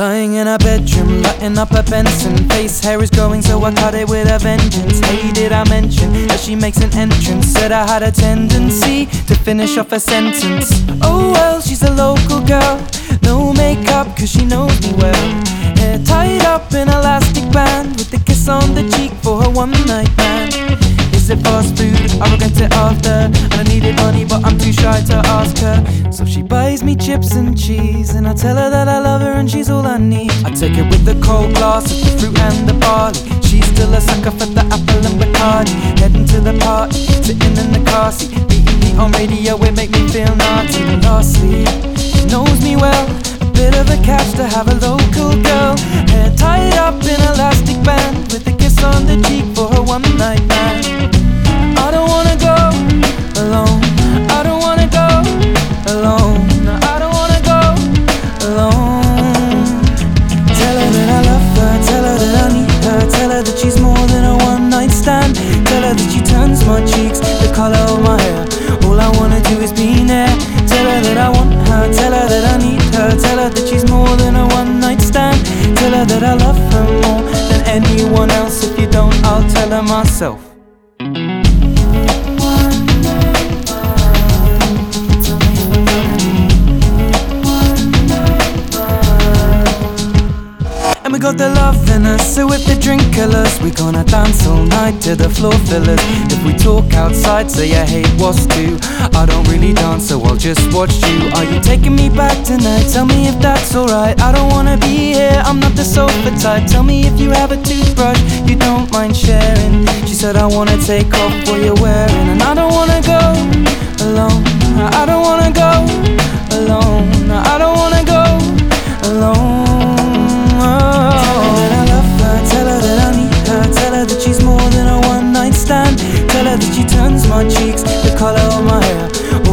Lying in her bedroom, lighting up a Benson. Face hair is going, so I cut it with a vengeance. Hey, did I mention that she makes an entrance? Said I had a tendency to finish off a sentence. Oh well, she's a local girl. No makeup, cause she knows me well. Hair tied up in elastic band with a kiss on the cheek for her one night man. Is it fast food? I get it after. I needed money, but I'm too shy to ask her. So she buys me chips and cheese, and I tell her that I love her and she's all I need. I take it with the cold glass of the fruit and the barley. She's still a sucker for the apple and Bacardi. Heading to the party, sitting in the car seat, beating me on radio, it make me feel naughty. And lastly, she knows me well. A bit of a catch to have a local girl, hair tied up in elastic band with a kiss on the cheek for her one night. That she's more than a one night stand. Tell her that she turns my cheeks the color of my hair. All I wanna do is be near. Tell her that I want her. Tell her that I need her. Tell her that she's more than a one night stand. Tell her that I love her more than anyone else. If you don't, I'll tell her myself. Got the love in us, so if the drink kill us, we gonna dance all night to the floor fillers. If we talk outside, say I hate what's due. I don't really dance, so I'll just watch you. Are you taking me back tonight? Tell me if that's alright. I don't wanna be here, I'm not the sofa type. Tell me if you have a toothbrush, you don't mind sharing. She said, I wanna take off what you're wearing, and I don't wanna go alone. I don't wanna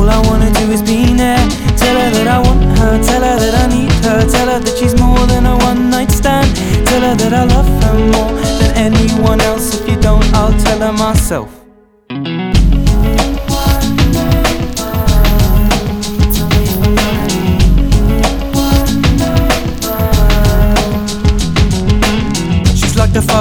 All I wanna do is be near. Tell her that I want her, tell her that I need her, tell her that she's more than a one night stand. Tell her that I love her more than anyone else. If you don't, I'll tell her myself.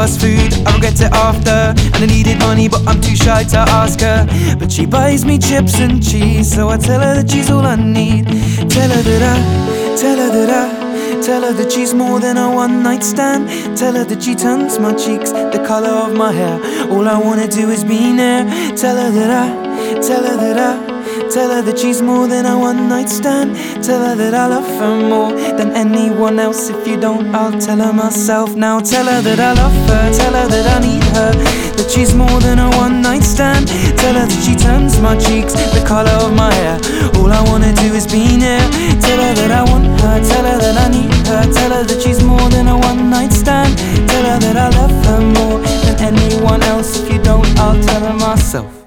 Fast food, I regret it after. And I needed money, but I'm too shy to ask her. But she buys me chips and cheese, so I tell her that she's all I need. Tell her that I, tell her that I. Tell her that she's more than a one night stand. Tell her that she turns my cheeks the color of my hair. All I wanna do is be near. Tell her that I, tell her that I. Tell her that she's more than a one night stand. Tell her that I love her more than anyone else. If you don't, I'll tell her myself now. Tell her that I love her. Tell her that I need her. That she's more than a one night stand. Tell her that she turns my cheeks the color of my hair. All I wanna do is be near. Tell her that I want her. Tell her that I need her. Tell her that she's more than a one night stand. Tell her that I love her more than anyone else. If you don't, I'll tell her myself.